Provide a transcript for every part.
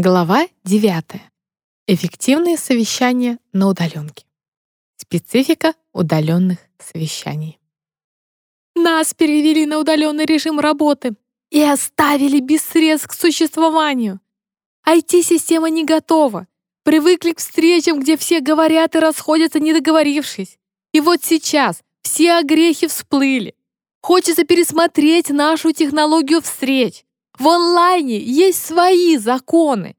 Глава 9. Эффективные совещания на удаленке. Специфика удаленных совещаний. Нас перевели на удаленный режим работы и оставили без средств к существованию. IT-система не готова. Привыкли к встречам, где все говорят и расходятся, не договорившись. И вот сейчас все огрехи всплыли. Хочется пересмотреть нашу технологию встреч. В онлайне есть свои законы.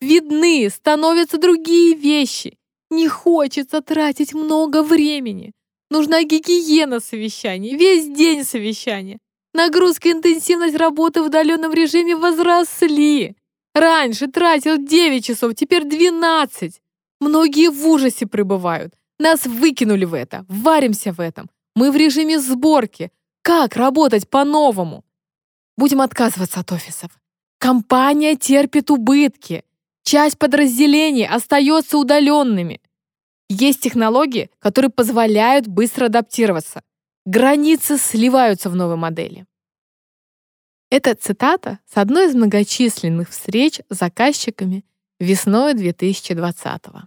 Видны становятся другие вещи. Не хочется тратить много времени. Нужна гигиена совещаний, весь день совещания. Нагрузка и интенсивность работы в удаленном режиме возросли. Раньше тратил 9 часов, теперь 12. Многие в ужасе пребывают. Нас выкинули в это, варимся в этом. Мы в режиме сборки. Как работать по-новому? Будем отказываться от офисов. Компания терпит убытки. Часть подразделений остается удаленными. Есть технологии, которые позволяют быстро адаптироваться. Границы сливаются в новой модели. Это цитата с одной из многочисленных встреч с заказчиками весной 2020 -го.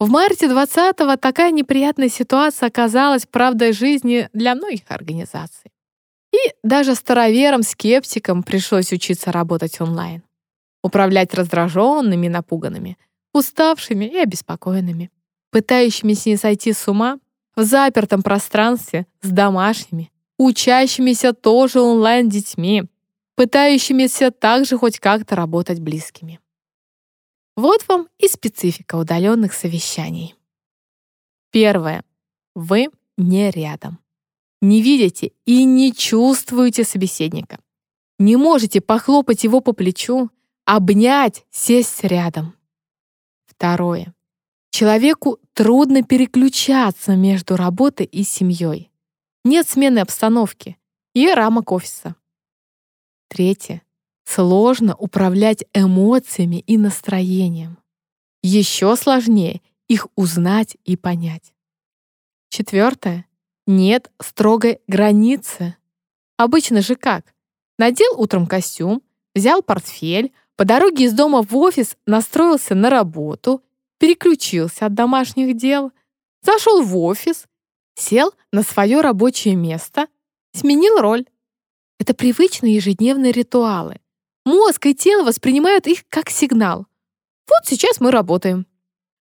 В марте 2020 такая неприятная ситуация оказалась правдой жизни для многих организаций. Даже староверам-скептикам пришлось учиться работать онлайн. Управлять раздраженными напуганными, уставшими и обеспокоенными, пытающимися не сойти с ума в запертом пространстве с домашними, учащимися тоже онлайн детьми, пытающимися также хоть как-то работать близкими. Вот вам и специфика удаленных совещаний. Первое. Вы не рядом не видите и не чувствуете собеседника. Не можете похлопать его по плечу, обнять, сесть рядом. Второе. Человеку трудно переключаться между работой и семьей. Нет смены обстановки и рамок офиса. Третье. Сложно управлять эмоциями и настроением. Еще сложнее их узнать и понять. Четвертое нет строгой границы. Обычно же как? Надел утром костюм, взял портфель, по дороге из дома в офис настроился на работу, переключился от домашних дел, зашел в офис, сел на свое рабочее место, сменил роль. Это привычные ежедневные ритуалы. Мозг и тело воспринимают их как сигнал. Вот сейчас мы работаем.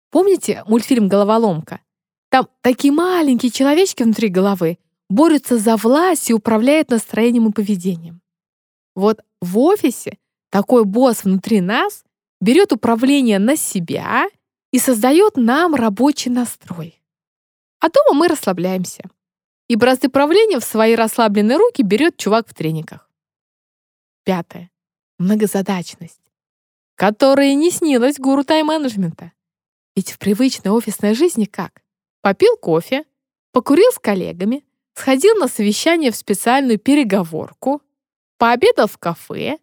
Помните мультфильм «Головоломка»? Там такие маленькие человечки внутри головы борются за власть и управляют настроением и поведением. Вот в офисе такой босс внутри нас берет управление на себя и создает нам рабочий настрой. А дома мы расслабляемся. И бразды правления в свои расслабленные руки берет чувак в трениках. Пятое. Многозадачность, которая не снилась гуру тайм-менеджмента. Ведь в привычной офисной жизни как? Попил кофе, покурил с коллегами, сходил на совещание в специальную переговорку, пообедал в кафе,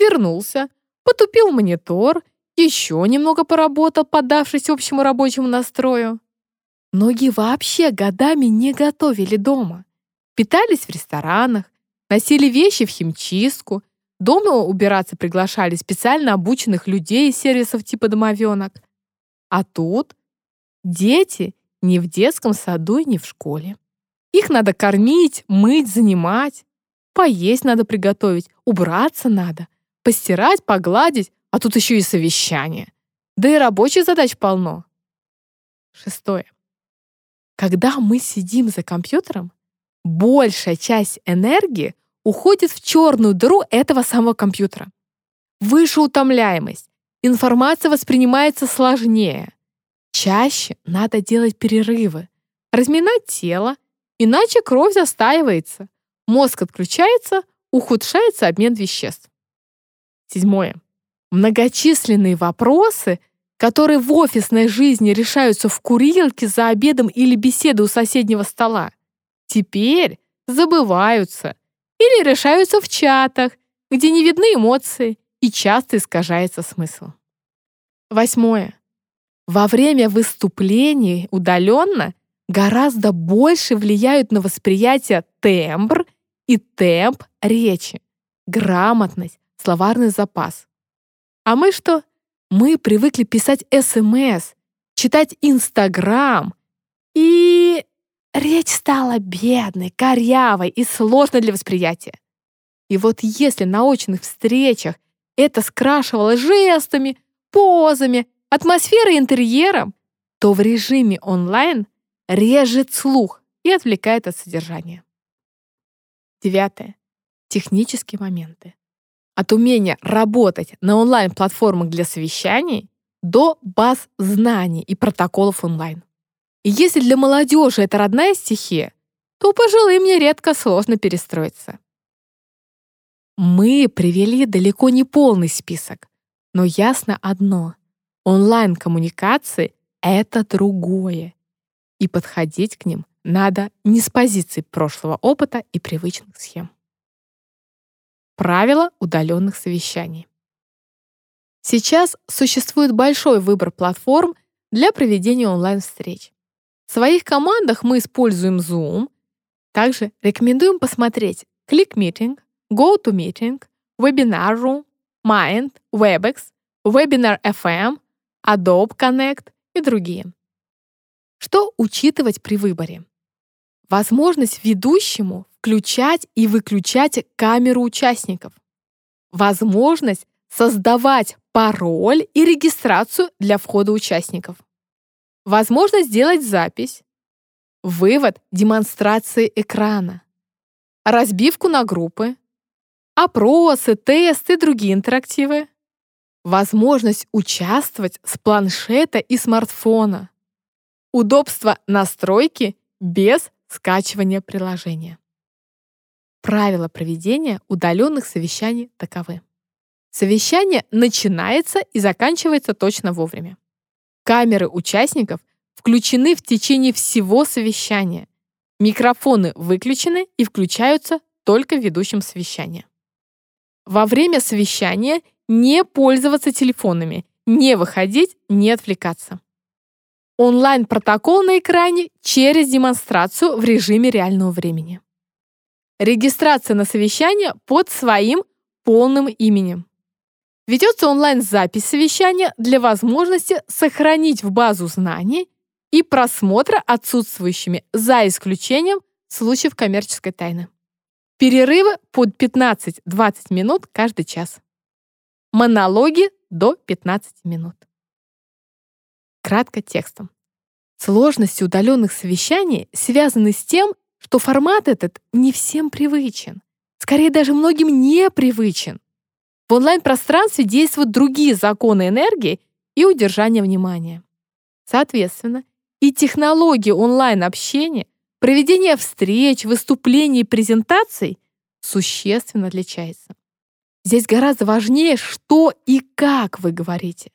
вернулся, потупил монитор, еще немного поработал, поддавшись общему рабочему настрою. Многие вообще годами не готовили дома. Питались в ресторанах, носили вещи в химчистку, дома убираться приглашали специально обученных людей из сервисов типа домовенок. А тут дети ни в детском саду и ни в школе. Их надо кормить, мыть, занимать. Поесть надо приготовить, убраться надо, постирать, погладить, а тут еще и совещание. Да и рабочих задач полно. Шестое. Когда мы сидим за компьютером, большая часть энергии уходит в черную дыру этого самого компьютера. Выше утомляемость, информация воспринимается сложнее. Чаще надо делать перерывы, разминать тело, иначе кровь застаивается, мозг отключается, ухудшается обмен веществ. Седьмое. Многочисленные вопросы, которые в офисной жизни решаются в курилке за обедом или беседой у соседнего стола, теперь забываются или решаются в чатах, где не видны эмоции и часто искажается смысл. Восьмое. Во время выступлений удаленно гораздо больше влияют на восприятие тембр и темп речи, грамотность, словарный запас. А мы что? Мы привыкли писать СМС, читать Инстаграм. И речь стала бедной, корявой и сложной для восприятия. И вот если на очных встречах это скрашивало жестами, позами, атмосферой и интерьером, то в режиме онлайн режет слух и отвлекает от содержания. Девятое. Технические моменты. От умения работать на онлайн-платформах для совещаний до баз знаний и протоколов онлайн. И если для молодежи это родная стихия, то пожилым нередко сложно перестроиться. Мы привели далеко не полный список, но ясно одно — онлайн-коммуникации — это другое, и подходить к ним надо не с позиции прошлого опыта и привычных схем. Правила удаленных совещаний. Сейчас существует большой выбор платформ для проведения онлайн-встреч. В своих командах мы используем Zoom. Также рекомендуем посмотреть ClickMeeting, GoToMeeting, Webinar.ru, Mind, Webex, Webinar FM, Adobe Connect и другие. Что учитывать при выборе? Возможность ведущему включать и выключать камеру участников. Возможность создавать пароль и регистрацию для входа участников. Возможность сделать запись. Вывод демонстрации экрана. Разбивку на группы опросы, тесты другие интерактивы. Возможность участвовать с планшета и смартфона. Удобство настройки без скачивания приложения. Правила проведения удаленных совещаний таковы. Совещание начинается и заканчивается точно вовремя. Камеры участников включены в течение всего совещания. Микрофоны выключены и включаются только ведущим совещания. Во время совещания не пользоваться телефонами, не выходить, не отвлекаться. Онлайн-протокол на экране через демонстрацию в режиме реального времени. Регистрация на совещание под своим полным именем. Ведется онлайн-запись совещания для возможности сохранить в базу знаний и просмотра отсутствующими, за исключением случаев коммерческой тайны. Перерывы под 15-20 минут каждый час. Монологи до 15 минут. Кратко текстом. Сложности удаленных совещаний связаны с тем, что формат этот не всем привычен. Скорее, даже многим не привычен. В онлайн-пространстве действуют другие законы энергии и удержания внимания. Соответственно, и технологии онлайн-общения Проведение встреч, выступлений и презентаций существенно отличается. Здесь гораздо важнее, что и как вы говорите.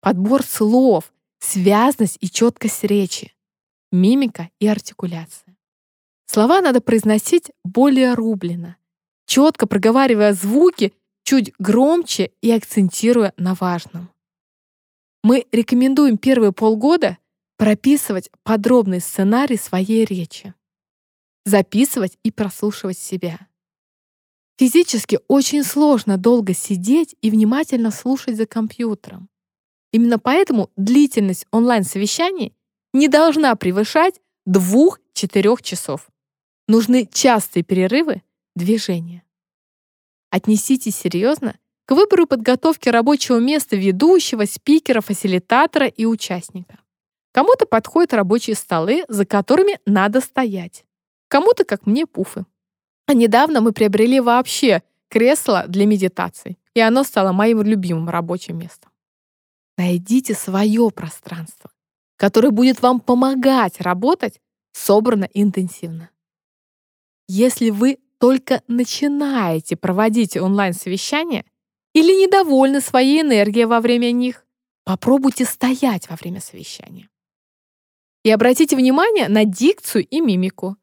Подбор слов, связность и четкость речи, мимика и артикуляция. Слова надо произносить более рублено, четко проговаривая звуки чуть громче и акцентируя на важном. Мы рекомендуем первые полгода прописывать подробный сценарий своей речи, записывать и прослушивать себя. Физически очень сложно долго сидеть и внимательно слушать за компьютером. Именно поэтому длительность онлайн-совещаний не должна превышать 2-4 часов. Нужны частые перерывы, движения. Отнеситесь серьезно к выбору подготовки рабочего места ведущего, спикера, фасилитатора и участника. Кому-то подходят рабочие столы, за которыми надо стоять. Кому-то, как мне, пуфы. А недавно мы приобрели вообще кресло для медитаций, и оно стало моим любимым рабочим местом. Найдите свое пространство, которое будет вам помогать работать собрано и интенсивно. Если вы только начинаете проводить онлайн-совещания или недовольны своей энергией во время них, попробуйте стоять во время совещания. И обратите внимание на дикцию и мимику.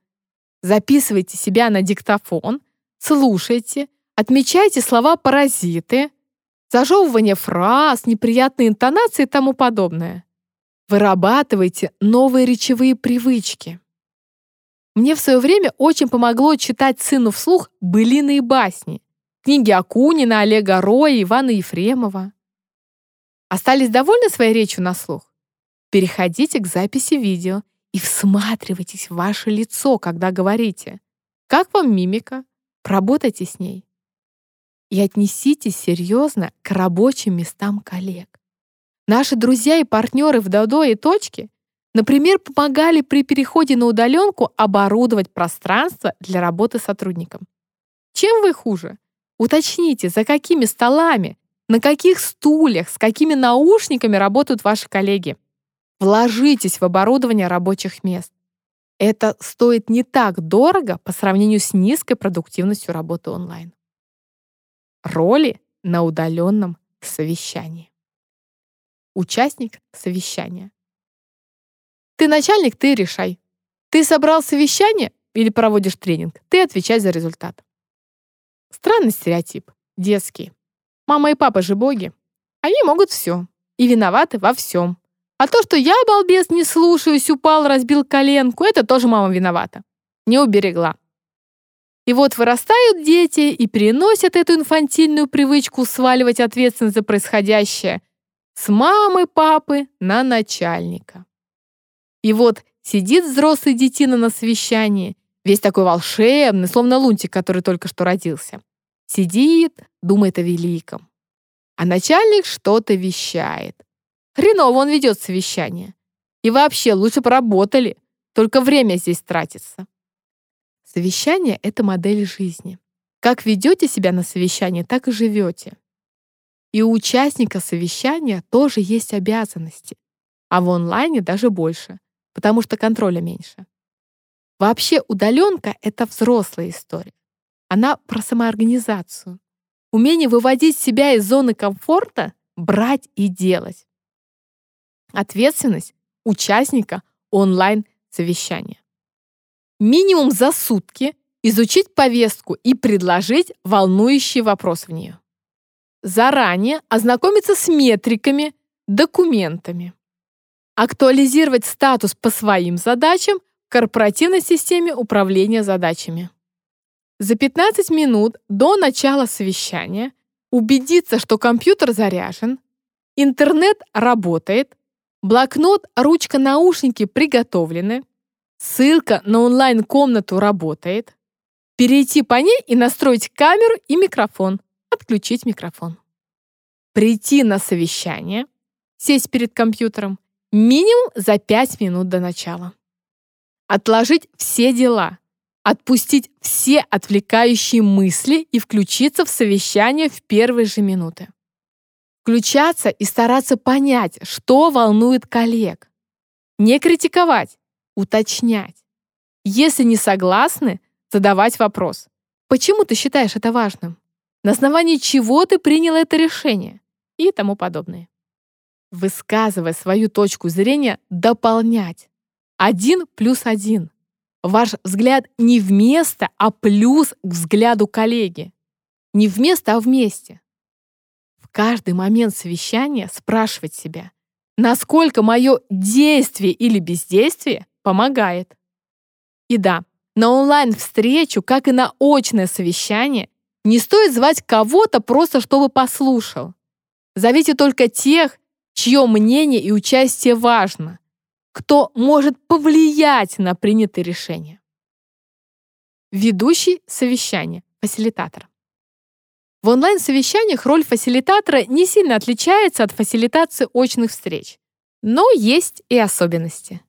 Записывайте себя на диктофон, слушайте, отмечайте слова-паразиты, зажевывание фраз, неприятные интонации и тому подобное. Вырабатывайте новые речевые привычки. Мне в свое время очень помогло читать сыну вслух былины и басни, книги Акунина, Олега Роя, Ивана Ефремова. Остались довольны своей речью на слух? Переходите к записи видео и всматривайтесь в ваше лицо, когда говорите. Как вам мимика? Поработайте с ней. И отнеситесь серьезно к рабочим местам коллег. Наши друзья и партнеры в Додо и Точке, например, помогали при переходе на удаленку оборудовать пространство для работы сотрудникам. Чем вы хуже? Уточните, за какими столами, на каких стульях, с какими наушниками работают ваши коллеги. Вложитесь в оборудование рабочих мест. Это стоит не так дорого по сравнению с низкой продуктивностью работы онлайн. Роли на удаленном совещании. Участник совещания. Ты начальник, ты решай. Ты собрал совещание или проводишь тренинг, ты отвечай за результат. Странный стереотип, детский. Мама и папа же боги. Они могут все и виноваты во всем. А то, что я, балбес, не слушаюсь, упал, разбил коленку, это тоже мама виновата. Не уберегла. И вот вырастают дети и переносят эту инфантильную привычку сваливать ответственность за происходящее с мамы, папы на начальника. И вот сидит взрослый детина на совещании, весь такой волшебный, словно лунтик, который только что родился. Сидит, думает о великом. А начальник что-то вещает. Хреново он ведет совещание. И вообще, лучше поработали. Только время здесь тратится. Совещание — это модель жизни. Как ведете себя на совещании, так и живете. И у участника совещания тоже есть обязанности, а в онлайне даже больше, потому что контроля меньше. Вообще удаленка — это взрослая история. Она про самоорганизацию. Умение выводить себя из зоны комфорта, брать и делать. Ответственность участника онлайн-совещания. Минимум за сутки изучить повестку и предложить волнующий вопрос в нее заранее ознакомиться с метриками, документами, актуализировать статус по своим задачам в корпоративной системе управления задачами. За 15 минут до начала совещания убедиться, что компьютер заряжен, интернет работает, блокнот, ручка, наушники приготовлены, ссылка на онлайн-комнату работает, перейти по ней и настроить камеру и микрофон отключить микрофон. Прийти на совещание, сесть перед компьютером минимум за 5 минут до начала. Отложить все дела, отпустить все отвлекающие мысли и включиться в совещание в первые же минуты. Включаться и стараться понять, что волнует коллег. Не критиковать, уточнять. Если не согласны, задавать вопрос. Почему ты считаешь это важным? на основании чего ты принял это решение и тому подобное. Высказывая свою точку зрения, дополнять. Один плюс один. Ваш взгляд не вместо, а плюс к взгляду коллеги. Не вместо, а вместе. Каждый момент совещания спрашивать себя, насколько мое действие или бездействие помогает. И да, на онлайн-встречу, как и на очное совещание, не стоит звать кого-то просто, чтобы послушал. Зовите только тех, чье мнение и участие важно, кто может повлиять на принятые решения. Ведущий совещания, фасилитатор. В онлайн-совещаниях роль фасилитатора не сильно отличается от фасилитации очных встреч, но есть и особенности.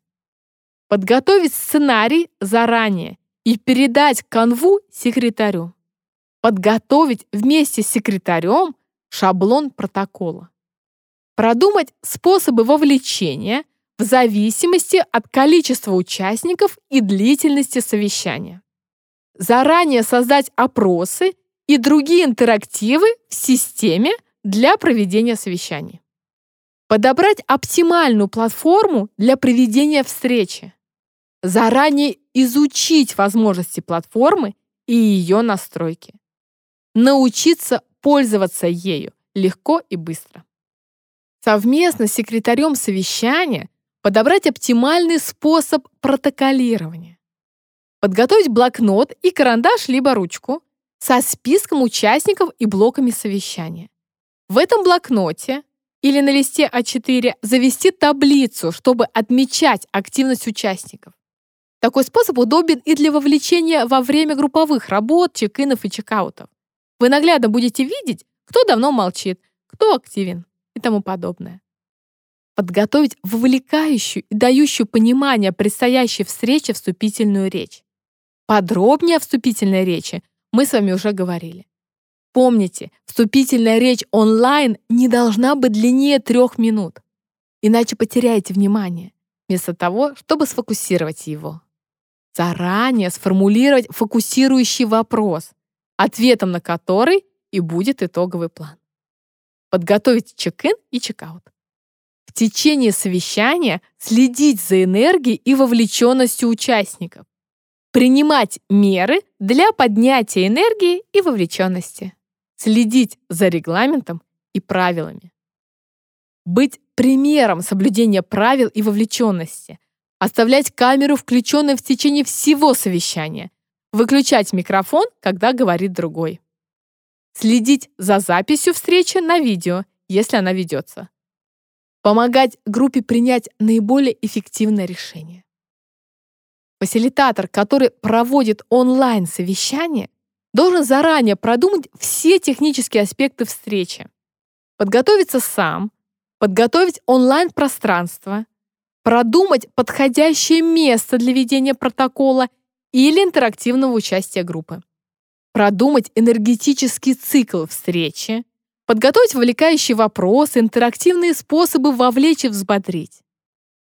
Подготовить сценарий заранее и передать канву секретарю подготовить вместе с секретарем шаблон протокола. Продумать способы вовлечения в зависимости от количества участников и длительности совещания. Заранее создать опросы и другие интерактивы в системе для проведения совещаний. Подобрать оптимальную платформу для проведения встречи. Заранее изучить возможности платформы и ее настройки научиться пользоваться ею легко и быстро. Совместно с секретарем совещания подобрать оптимальный способ протоколирования. Подготовить блокнот и карандаш либо ручку со списком участников и блоками совещания. В этом блокноте или на листе А4 завести таблицу, чтобы отмечать активность участников. Такой способ удобен и для вовлечения во время групповых работ, чек-инов и чекаутов. Вы наглядно будете видеть, кто давно молчит, кто активен и тому подобное. Подготовить вовлекающую и дающую понимание предстоящей встрече вступительную речь. Подробнее о вступительной речи мы с вами уже говорили. Помните, вступительная речь онлайн не должна быть длиннее трех минут, иначе потеряете внимание, вместо того, чтобы сфокусировать его. Заранее сформулировать фокусирующий вопрос, ответом на который и будет итоговый план. Подготовить чек-ин и чек-аут. В течение совещания следить за энергией и вовлеченностью участников. Принимать меры для поднятия энергии и вовлеченности. Следить за регламентом и правилами. Быть примером соблюдения правил и вовлеченности. Оставлять камеру включенной в течение всего совещания. Выключать микрофон, когда говорит другой. Следить за записью встречи на видео, если она ведется. Помогать группе принять наиболее эффективное решение. Фасилитатор, который проводит онлайн-совещание, должен заранее продумать все технические аспекты встречи, подготовиться сам, подготовить онлайн-пространство, продумать подходящее место для ведения протокола или интерактивного участия группы, продумать энергетический цикл встречи, подготовить вовлекающие вопросы, интерактивные способы вовлечь и взбодрить.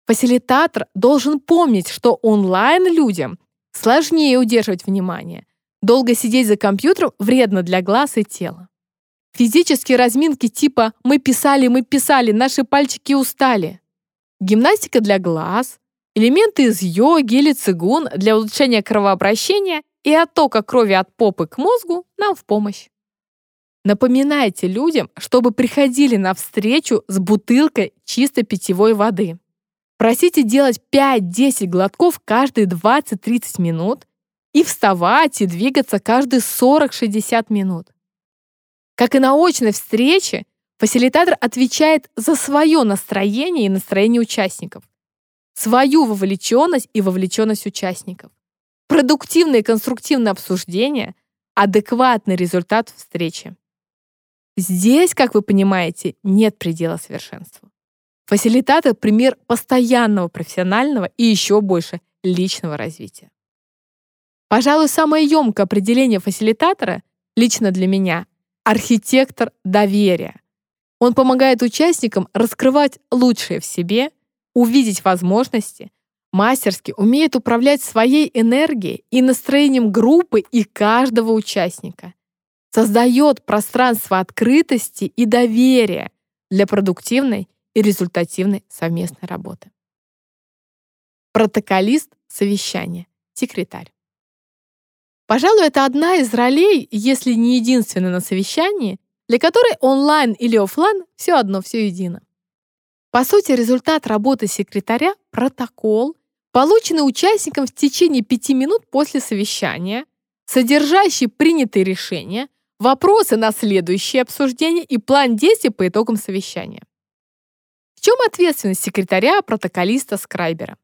Фасилитатор должен помнить, что онлайн людям сложнее удерживать внимание. Долго сидеть за компьютером вредно для глаз и тела. Физические разминки типа «мы писали, мы писали, наши пальчики устали». Гимнастика для глаз, элементы из йоги или цигун для улучшения кровообращения и оттока крови от попы к мозгу нам в помощь. Напоминайте людям, чтобы приходили на встречу с бутылкой чистой питьевой воды. Просите делать 5-10 глотков каждые 20-30 минут и вставать и двигаться каждые 40-60 минут. Как и на очной встрече, фасилитатор отвечает за свое настроение и настроение участников, свою вовлеченность и вовлеченность участников, продуктивное и конструктивное обсуждение, адекватный результат встречи. Здесь, как вы понимаете, нет предела совершенству. Фасилитатор — пример постоянного профессионального и еще больше личного развития. Пожалуй, самое емкое определение фасилитатора лично для меня — архитектор доверия. Он помогает участникам раскрывать лучшее в себе, увидеть возможности, мастерски умеет управлять своей энергией и настроением группы и каждого участника. Создает пространство открытости и доверия для продуктивной и результативной совместной работы. Протоколист совещания, секретарь. Пожалуй, это одна из ролей, если не единственная на совещании, для которой онлайн или офлайн все одно, все едино. По сути, результат работы секретаря — протокол, полученный участником в течение пяти минут после совещания, содержащий принятые решения, вопросы на следующее обсуждение и план действий по итогам совещания чем ответственность секретаря, протоколиста, скрайбера?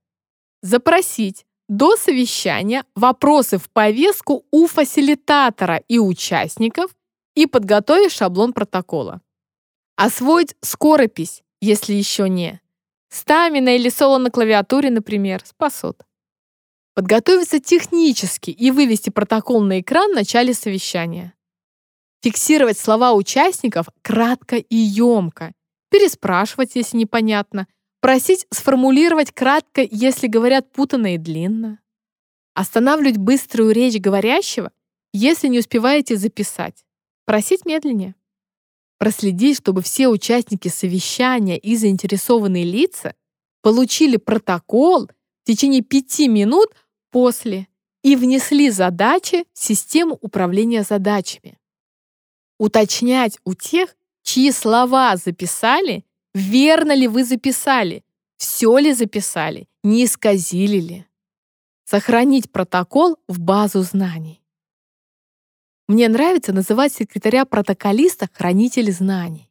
Запросить до совещания вопросы в повестку у фасилитатора и участников и подготовить шаблон протокола. Освоить скоропись, если еще не. Стамина или соло на клавиатуре, например, спасут. Подготовиться технически и вывести протокол на экран в начале совещания. Фиксировать слова участников кратко и емко переспрашивать, если непонятно, просить сформулировать кратко, если говорят путанно и длинно. Останавливать быструю речь говорящего, если не успеваете записать. Просить медленнее. Проследить, чтобы все участники совещания и заинтересованные лица получили протокол в течение пяти минут после и внесли задачи в систему управления задачами. Уточнять у тех, чьи слова записали, верно ли вы записали, все ли записали, не исказили ли. Сохранить протокол в базу знаний. Мне нравится называть секретаря протоколиста хранитель знаний.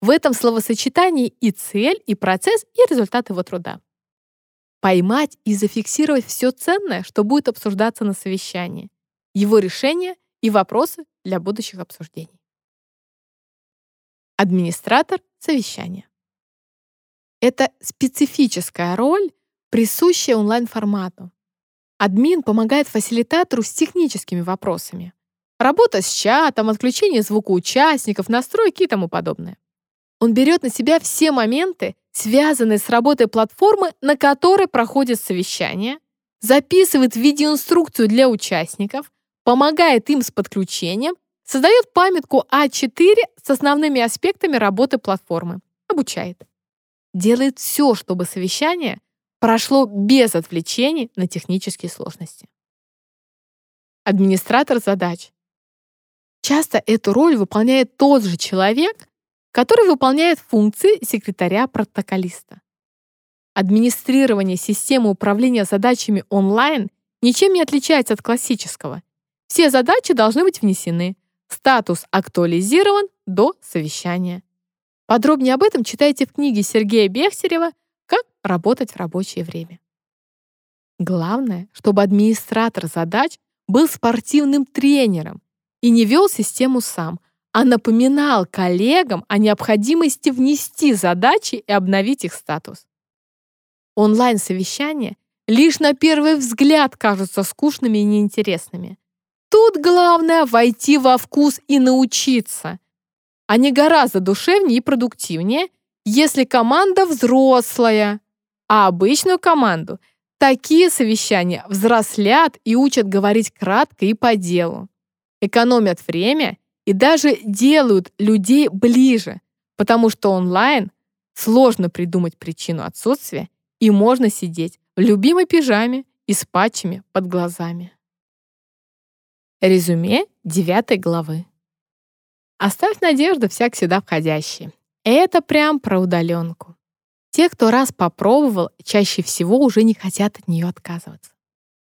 В этом словосочетании и цель, и процесс, и результат его труда. Поймать и зафиксировать все ценное, что будет обсуждаться на совещании, его решения и вопросы для будущих обсуждений. Администратор совещания. Это специфическая роль, присущая онлайн-формату. Админ помогает фасилитатору с техническими вопросами. Работа с чатом, отключение звука участников, настройки и тому подобное. Он берет на себя все моменты, связанные с работой платформы, на которой проходит совещание, записывает видеоинструкцию для участников, помогает им с подключением, создает памятку А4 с основными аспектами работы платформы, обучает. Делает все, чтобы совещание прошло без отвлечений на технические сложности. Администратор задач. Часто эту роль выполняет тот же человек, который выполняет функции секретаря-протоколиста. Администрирование системы управления задачами онлайн ничем не отличается от классического. Все задачи должны быть внесены. Статус актуализирован до совещания. Подробнее об этом читайте в книге Сергея Бехтерева «Как работать в рабочее время». Главное, чтобы администратор задач был спортивным тренером и не вел систему сам, а напоминал коллегам о необходимости внести задачи и обновить их статус. Онлайн-совещания лишь на первый взгляд кажутся скучными и неинтересными. Тут главное войти во вкус и научиться. Они гораздо душевнее и продуктивнее, если команда взрослая. А обычную команду такие совещания взрослят и учат говорить кратко и по делу экономят время и даже делают людей ближе, потому что онлайн сложно придумать причину отсутствия и можно сидеть в любимой пижаме и с патчами под глазами. Резюме 9 главы. Оставь надежду всяк сюда входящий. Это прям про удаленку. Те, кто раз попробовал, чаще всего уже не хотят от нее отказываться.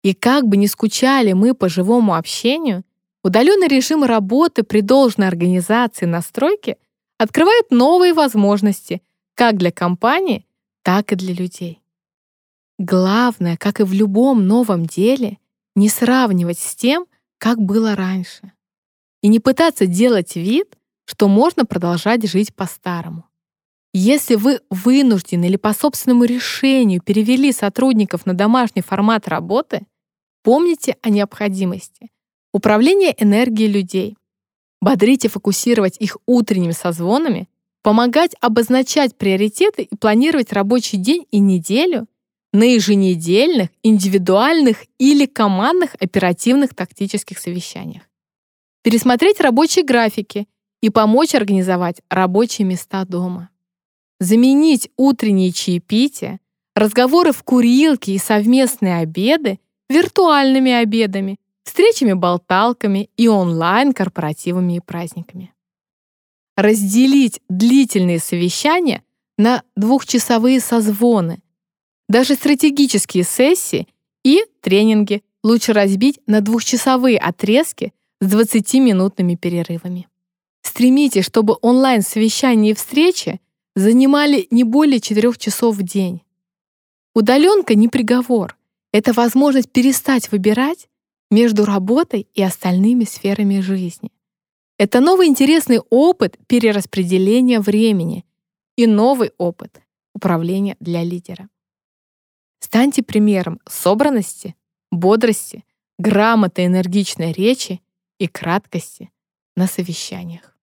И как бы ни скучали мы по живому общению, Удаленный режим работы при должной организации настройки открывает новые возможности как для компании, так и для людей. Главное, как и в любом новом деле, не сравнивать с тем, как было раньше. И не пытаться делать вид, что можно продолжать жить по-старому. Если вы вынуждены или по собственному решению перевели сотрудников на домашний формат работы, помните о необходимости Управление энергией людей. Бодрить и фокусировать их утренними созвонами, помогать обозначать приоритеты и планировать рабочий день и неделю на еженедельных, индивидуальных или командных оперативных тактических совещаниях. Пересмотреть рабочие графики и помочь организовать рабочие места дома. Заменить утренние чаепития, разговоры в курилке и совместные обеды виртуальными обедами встречами-болталками и онлайн-корпоративами и праздниками. Разделить длительные совещания на двухчасовые созвоны. Даже стратегические сессии и тренинги лучше разбить на двухчасовые отрезки с 20-минутными перерывами. Стремитесь, чтобы онлайн-совещания и встречи занимали не более 4 часов в день. Удаленка не приговор. Это возможность перестать выбирать между работой и остальными сферами жизни. Это новый интересный опыт перераспределения времени и новый опыт управления для лидера. Станьте примером собранности, бодрости, грамотной энергичной речи и краткости на совещаниях.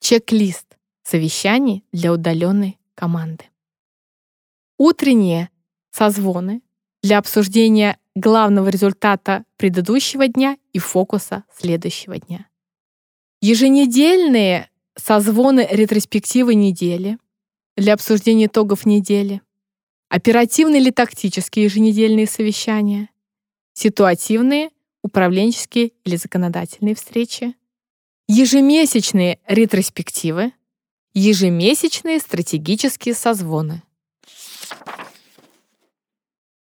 Чек-лист совещаний для удаленной команды. Утренние созвоны для обсуждения главного результата предыдущего дня и фокуса следующего дня. Еженедельные созвоны ретроспективы недели для обсуждения итогов недели, оперативные или тактические еженедельные совещания, ситуативные, управленческие или законодательные встречи, ежемесячные ретроспективы, ежемесячные стратегические созвоны.